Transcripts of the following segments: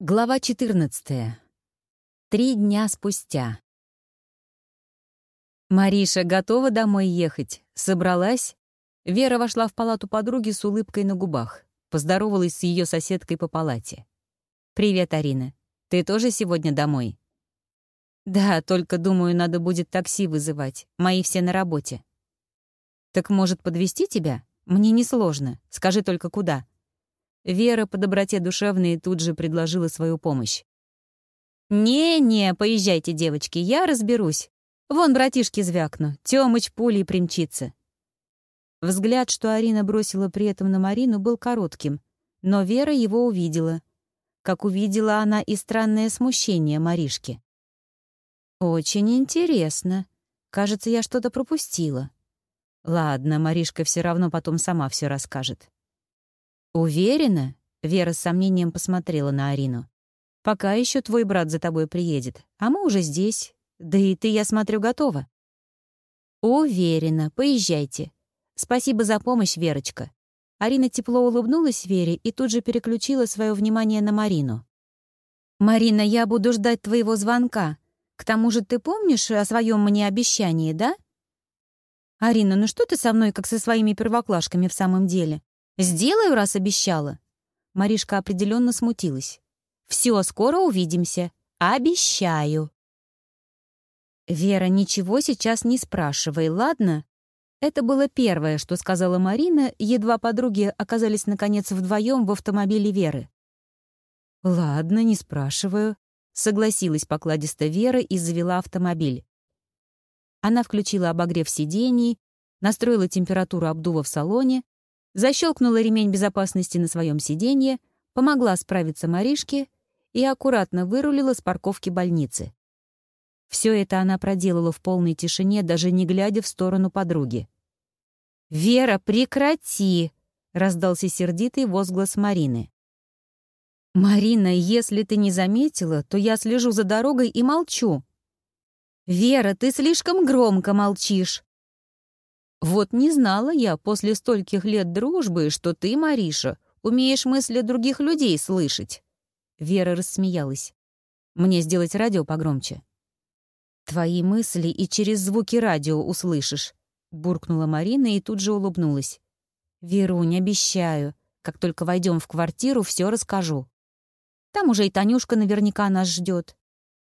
Глава 14. Три дня спустя. Мариша готова домой ехать. Собралась. Вера вошла в палату подруги с улыбкой на губах. Поздоровалась с ее соседкой по палате. «Привет, Арина. Ты тоже сегодня домой?» «Да, только, думаю, надо будет такси вызывать. Мои все на работе». «Так, может, подвести тебя? Мне несложно. Скажи только, куда?» Вера по доброте душевной тут же предложила свою помощь. «Не-не, поезжайте, девочки, я разберусь. Вон братишки звякну, Тёмыч пулей примчится». Взгляд, что Арина бросила при этом на Марину, был коротким, но Вера его увидела. Как увидела она и странное смущение Маришки. «Очень интересно. Кажется, я что-то пропустила». Ладно, Маришка все равно потом сама все расскажет. «Уверена?» — Вера с сомнением посмотрела на Арину. «Пока еще твой брат за тобой приедет, а мы уже здесь. Да и ты, я смотрю, готова». «Уверена. Поезжайте. Спасибо за помощь, Верочка». Арина тепло улыбнулась Вере и тут же переключила свое внимание на Марину. «Марина, я буду ждать твоего звонка. К тому же ты помнишь о своем мне обещании, да?» «Арина, ну что ты со мной, как со своими первоклашками в самом деле? Сделаю, раз обещала». Маришка определенно смутилась. «Все, скоро увидимся. Обещаю». «Вера, ничего сейчас не спрашивай, ладно?» Это было первое, что сказала Марина, едва подруги оказались наконец вдвоем в автомобиле Веры. «Ладно, не спрашиваю», — согласилась покладисто Вера и завела автомобиль. Она включила обогрев сидений, настроила температуру обдува в салоне, защелкнула ремень безопасности на своем сиденье, помогла справиться Маришке и аккуратно вырулила с парковки больницы. Все это она проделала в полной тишине, даже не глядя в сторону подруги. «Вера, прекрати!» — раздался сердитый возглас Марины. «Марина, если ты не заметила, то я слежу за дорогой и молчу». «Вера, ты слишком громко молчишь!» Вот не знала я после стольких лет дружбы, что ты, Мариша, умеешь мысли других людей слышать. Вера рассмеялась. Мне сделать радио погромче. Твои мысли и через звуки радио услышишь, буркнула Марина и тут же улыбнулась. Верунь, обещаю, как только войдем в квартиру, все расскажу. Там уже и Танюшка наверняка нас ждет.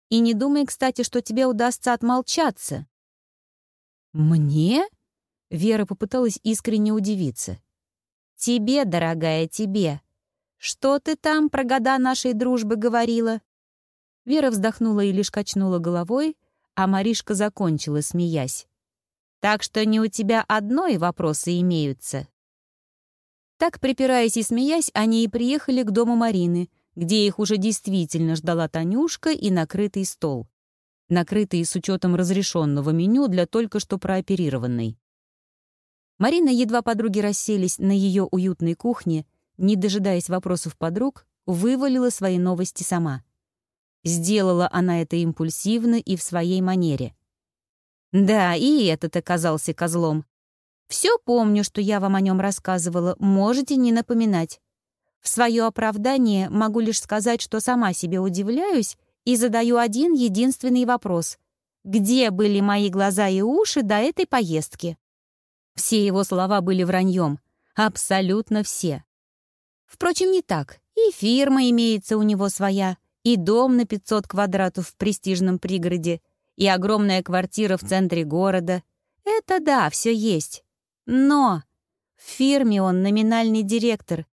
И не думай, кстати, что тебе удастся отмолчаться. Мне? Вера попыталась искренне удивиться. «Тебе, дорогая, тебе. Что ты там про года нашей дружбы говорила?» Вера вздохнула и лишь качнула головой, а Маришка закончила, смеясь. «Так что не у тебя одной вопросы имеются». Так, припираясь и смеясь, они и приехали к дому Марины, где их уже действительно ждала Танюшка и накрытый стол. Накрытый с учетом разрешенного меню для только что прооперированной. Марина, едва подруги расселись на ее уютной кухне, не дожидаясь вопросов подруг, вывалила свои новости сама. Сделала она это импульсивно и в своей манере. Да, и этот оказался козлом. Все помню, что я вам о нем рассказывала, можете не напоминать. В свое оправдание могу лишь сказать, что сама себе удивляюсь и задаю один единственный вопрос. Где были мои глаза и уши до этой поездки? Все его слова были враньем. Абсолютно все. Впрочем, не так. И фирма имеется у него своя, и дом на 500 квадратов в престижном пригороде, и огромная квартира в центре города. Это да, все есть. Но в фирме он номинальный директор,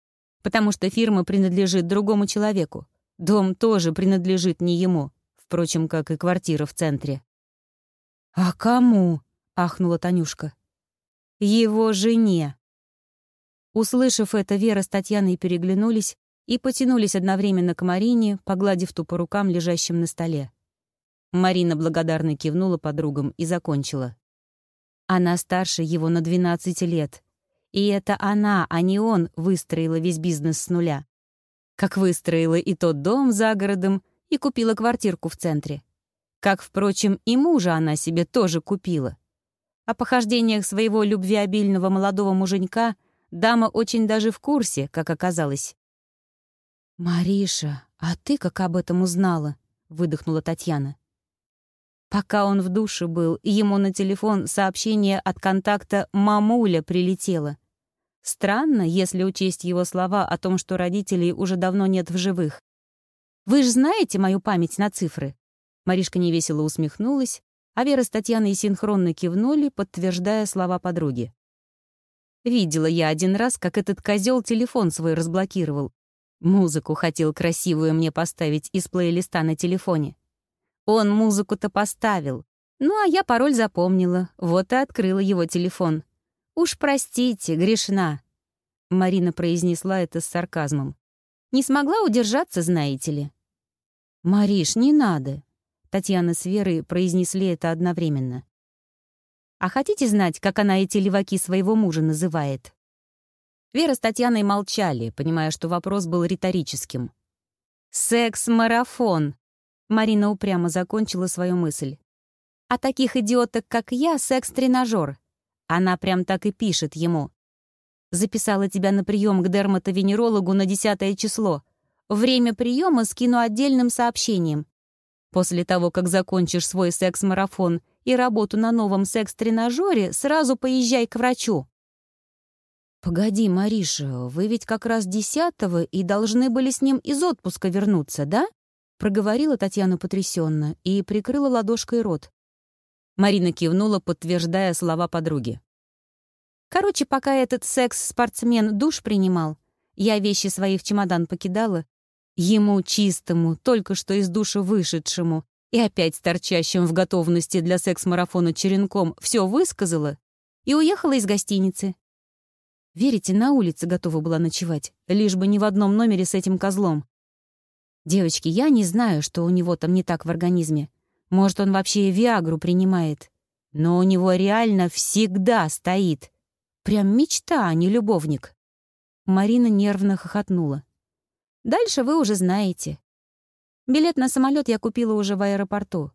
потому что фирма принадлежит другому человеку. Дом тоже принадлежит не ему, впрочем, как и квартира в центре. «А кому?» — ахнула Танюшка его жене. Услышав это, Вера с Татьяной переглянулись и потянулись одновременно к Марине, погладив ту по рукам, лежащим на столе. Марина благодарно кивнула подругам и закончила. Она старше его на 12 лет. И это она, а не он, выстроила весь бизнес с нуля. Как выстроила и тот дом за городом, и купила квартирку в центре. Как, впрочем, и мужа она себе тоже купила. О похождениях своего любвеобильного молодого муженька дама очень даже в курсе, как оказалось. «Мариша, а ты как об этом узнала?» — выдохнула Татьяна. Пока он в душе был, ему на телефон сообщение от контакта «мамуля» прилетело. Странно, если учесть его слова о том, что родителей уже давно нет в живых. «Вы же знаете мою память на цифры?» Маришка невесело усмехнулась, а Вера с Татьяной синхронно кивнули, подтверждая слова подруги. Видела я один раз, как этот козел телефон свой разблокировал. Музыку хотел красивую мне поставить из плейлиста на телефоне. Он музыку-то поставил. Ну, а я пароль запомнила, вот и открыла его телефон. «Уж простите, грешна», — Марина произнесла это с сарказмом. «Не смогла удержаться, знаете ли». «Мариш, не надо», — Татьяна с Верой произнесли это одновременно. «А хотите знать, как она эти леваки своего мужа называет?» Вера с Татьяной молчали, понимая, что вопрос был риторическим. «Секс-марафон», — Марина упрямо закончила свою мысль. «А таких идиоток, как я, секс-тренажер». Она прям так и пишет ему. «Записала тебя на прием к дерматовенерологу на десятое число. Время приема скину отдельным сообщением. После того, как закончишь свой секс-марафон и работу на новом секс-тренажере, сразу поезжай к врачу». «Погоди, Мариша, вы ведь как раз десятого и должны были с ним из отпуска вернуться, да?» Проговорила Татьяна потрясенно и прикрыла ладошкой рот. Марина кивнула, подтверждая слова подруги. «Короче, пока этот секс-спортсмен душ принимал, я вещи свои в чемодан покидала, Ему чистому, только что из душа вышедшему и опять торчащим в готовности для секс-марафона черенком все высказала и уехала из гостиницы. Верите, на улице готова была ночевать, лишь бы не в одном номере с этим козлом. Девочки, я не знаю, что у него там не так в организме. Может, он вообще Виагру принимает. Но у него реально всегда стоит. Прям мечта, а не любовник. Марина нервно хохотнула. Дальше вы уже знаете. Билет на самолет я купила уже в аэропорту.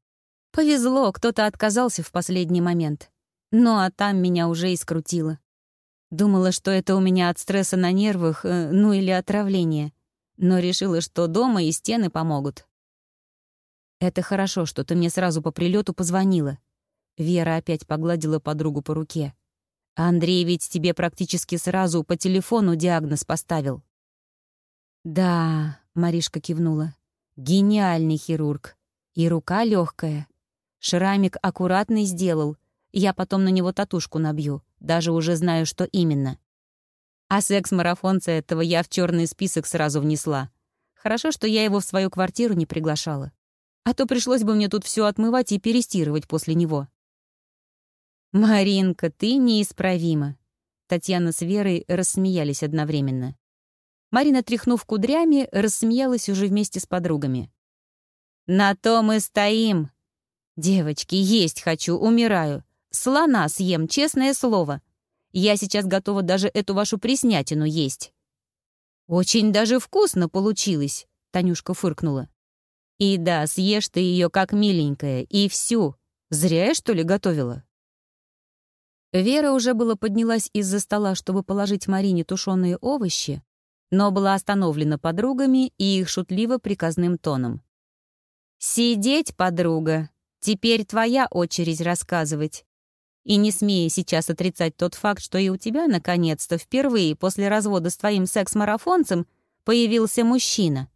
Повезло, кто-то отказался в последний момент. Ну а там меня уже и скрутило. Думала, что это у меня от стресса на нервах, э, ну или отравления. Но решила, что дома и стены помогут. «Это хорошо, что ты мне сразу по прилету позвонила». Вера опять погладила подругу по руке. «Андрей ведь тебе практически сразу по телефону диагноз поставил». «Да», — Маришка кивнула, — «гениальный хирург. И рука легкая. Шрамик аккуратный сделал. Я потом на него татушку набью. Даже уже знаю, что именно. А секс-марафонца этого я в черный список сразу внесла. Хорошо, что я его в свою квартиру не приглашала. А то пришлось бы мне тут все отмывать и перестирывать после него. «Маринка, ты неисправима!» Татьяна с Верой рассмеялись одновременно. Марина, тряхнув кудрями, рассмеялась уже вместе с подругами. «На то мы стоим!» «Девочки, есть хочу, умираю. Слона съем, честное слово. Я сейчас готова даже эту вашу приснятину есть». «Очень даже вкусно получилось», — Танюшка фыркнула. «И да, съешь ты ее как миленькая, и всю. Зря я, что ли, готовила?» Вера уже было поднялась из-за стола, чтобы положить Марине тушеные овощи, но была остановлена подругами и их шутливо-приказным тоном. «Сидеть, подруга! Теперь твоя очередь рассказывать. И не смея сейчас отрицать тот факт, что и у тебя, наконец-то, впервые после развода с твоим секс-марафонцем появился мужчина.